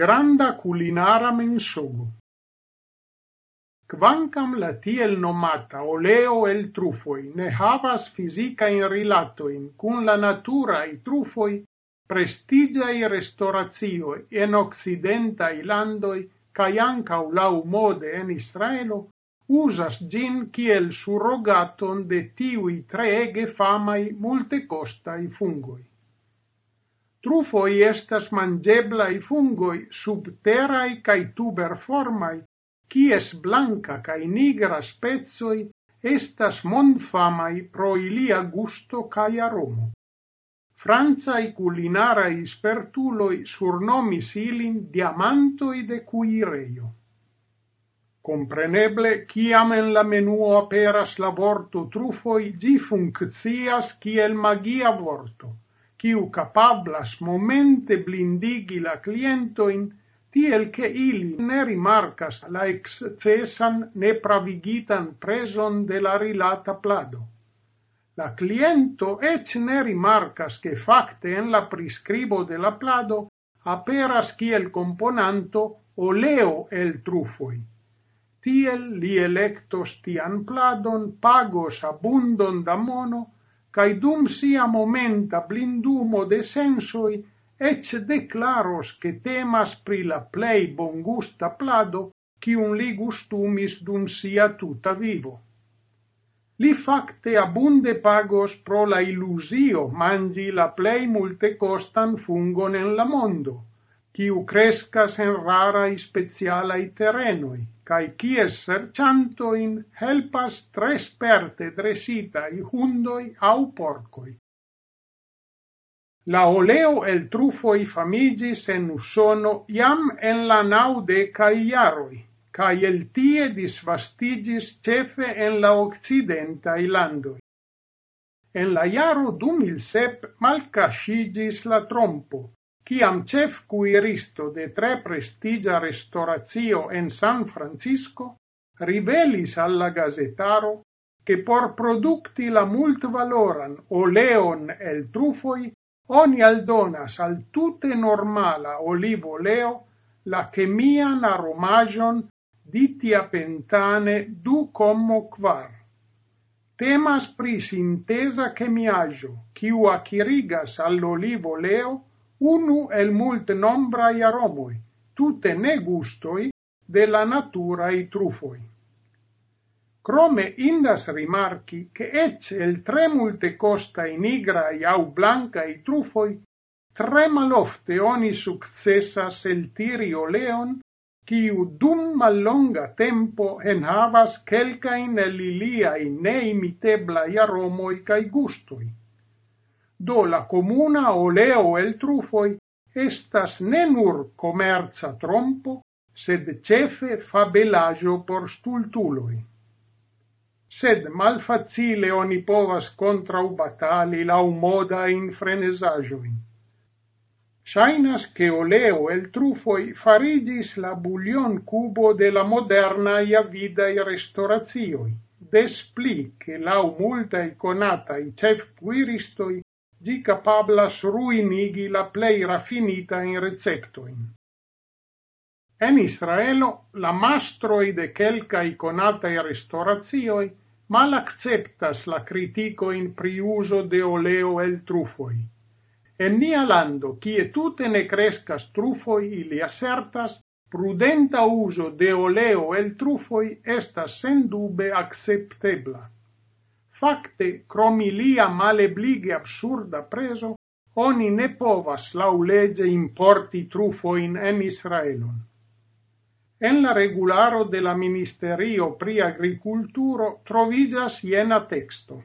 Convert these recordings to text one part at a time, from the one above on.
granda culinara mensogo. Quancam la tiel nomata oleo el trufoi ne havas rilato in cun la natura i trufoi, prestigia i restauratio en occidentai landoi cae ancau lau mode en Israelo, usas gin kiel surrogaton de tiui treege famai i fungoi. Trufoi estas manĝeblaj fungoj subteraj kaj tuberformaj, kies blanca cae nigra spezoi estas mondfamaj pro ilia gusto cae aromo. Francaj culinaraj spertuloi surnomis ilin diamantoi de cuireio. Compreneble, ciam en la menuo aperas la vorto trufoi, gi funccias ciel magia vorto kiu capablas momente blindigi la clientoin tiel che ili ne rimarcas la excesan nepravigitan preson de la rilata plado. La cliento ec ne rimarcas che facte en la prescribo de la plado aperas kiel componanto oleo el trufoi. Tiel li electos tian pladon pagos abundon da mono cae dum sia momenta blindumo de sensoi, ec declaros che temas pri la plei bongusta plado, cium li gustumis dum sia tuta vivo. Li facte abunde pagos pro la illusio mangi la plei multe costan fungon en la mondo, ciu crescas en rarai specialai terrenoi cae cies serciantoin helpas tre sperte dresitai hundoi au porcoi. La oleo el trufoi famigis en Usono iam en la naudecai iaroi, cae el tie disvastigis cefe en la occidentai landoi. En la iaro 2007 malcascigis la trompo, Ciam cef cuiristo de tre prestigia restauratio en San Francisco rivelis alla gazetaro che por producti la mult valoran oleon el trufoi oni aldonas al tute normala olivo leo la chemian aromagion ditia pentane du commo quar. Temas pri sintesa chemiaggio, ciu acirigas all'olivo leo unu el multe nombrai aromoi, tute ne gustoi de la i trufoi. Crome indas rimarchi che ec el tre multe costai i au i trufoi, tre malofte oni successas el tiri oleon, quiu dum mallonga tempo en havas quelcain el imitebla i aromoi cae gustoi Do la comuna oleo el trufoi estas ne nur comerza trompo, sed cefe fabelagio por stultuloi. Sed malfacile oni povas contraubatali la moda in frenesajoin. Shainas che oleo el trufoi farigis la bulion cubo de la moderna i restaurazioi, des pli che lau multa iconata i cef cuiristoi Gi capablas ruinigi la plei raffinita in receptoin. En Israelo la mastroi de quelca iconata e restaurazioi mal acceptas la critico in priuso de oleo el trufoi. En nia lando, cie tute ne crescas trufoi, ili assertas, prudenta uso de oleo el trufoi estas sendube acceptebla. Fakte, cromilia maleblige absurda preso, oni ne povas laulege importi trufoin en Israelon. En la regularo de la Ministerio pri Agriculturo trovigas iena texto.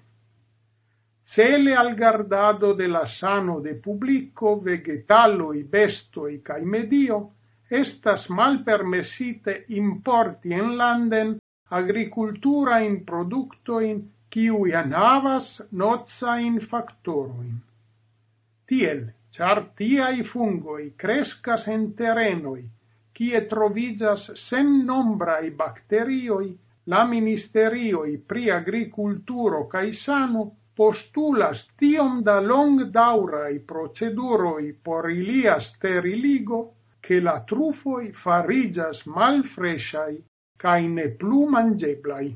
Cele al gardado de la sano de publico vegetaloi, bestoi cae medio, estas mal permesite importi en landen agricultura in productoin kiu havas nocain factoroin. Tiel, char tiai fungoi crescas en terenoi, quie trovigas sen nombrai bacterioi, la ministerioi pri agriculturo cae sano postulas tiom da long daurai proceduroi por ilia steriligo, che la trufoi farigias malfresciai cae ne plu mangeblai.